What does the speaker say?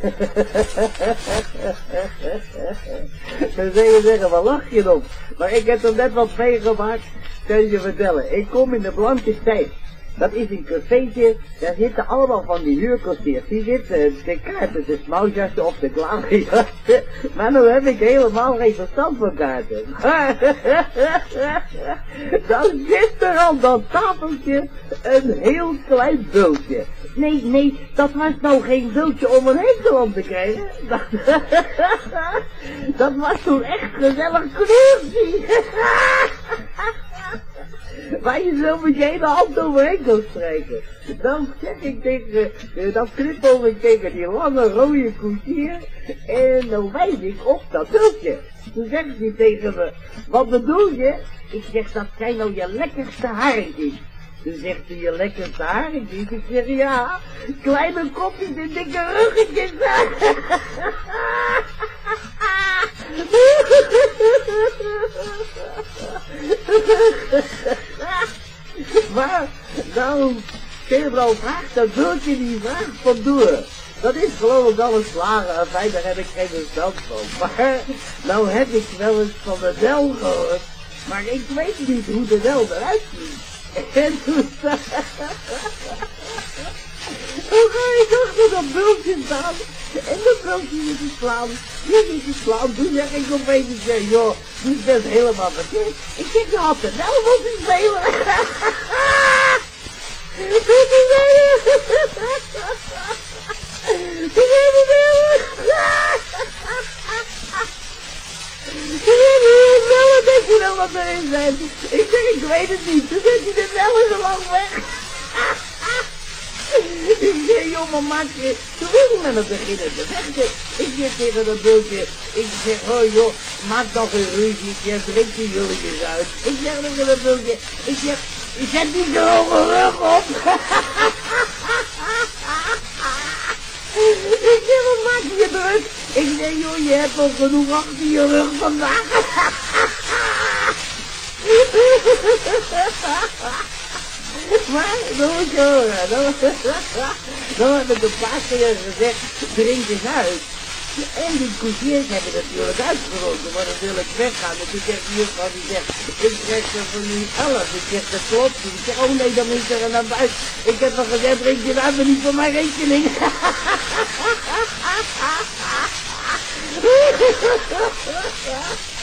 Dan je zeggen, waar lach je op? Maar ik heb er net wat meegemaakt, kan je vertellen. Ik kom in de blanke tijd. Dat is een cafeetje, daar zitten allemaal van die huurkostiers. Die zitten de kaarten, de smouwjassen of de klaverjassen. Maar nu heb ik helemaal geen verstand van kaarten. Dan zit er dat tafeltje een heel klein bultje. Nee, nee, dat was nou geen bultje om een hekel te krijgen. Dat, was toen echt gezellig kleurtje. Waar je zo met je hele hand overheen kan strijken. Dan zeg ik tegen, uh, dan knippel ik tegen die lange rode koetsier. En dan wijs ik op dat bultje. Toen zegt hij tegen me, wat bedoel je? Ik zeg, dat zijn nou je lekkerste haringjes. Toen zegt hij, je lekkerste haringjes? Ik zeg, ja, kleine kopjes en dikke ruggetjes. nou, Gabriel vraagt, dat bultje die vraagt van door. Dat is geloof ik al een slagen, fijn, daar heb ik geen verstand van. Maar, nou heb ik wel eens van de wel gehoord, maar ik weet niet hoe de wel eruit ziet. En toen, toen ga ik achter dat bultje staan, en dat bultje is te slaan, hier is te slaan, toen zeg ik opeens, joh, die is best helemaal verkeerd. Ik zeg, je had er wel moeten spelen. denk je wel wat erin zijn? Ik zeg, ik weet het niet. Toen zit hij er wel zo lang weg. Ik zeg, jongen, maak je... Toen wil met me beginnen te vechten. Ik zeg tegen dat bultje, ik zeg, oh joh, maak toch een ruzie, drink die jullie uit. Ik zeg tegen dat bultje, ik zeg, zet die zo hoge rug op. Ik zeg, wat maak je druk? Ik zeg, joh, je hebt al genoeg achter je rug vandaag. Maar, dat moet je horen. Dan, dan heb ik een paar keer gezegd, drink eens uit. En die koetsiers hebben natuurlijk uitgeroken, maar dan wil ik weggaan. Toen zegt de juffrouw, die zegt, ik trek er voor nu elf. Ik zeg, dat klopt. Ik zeg, oh nee, dan moet er naar buiten. Ik heb al gezegd, drink je maar niet voor mijn rekening.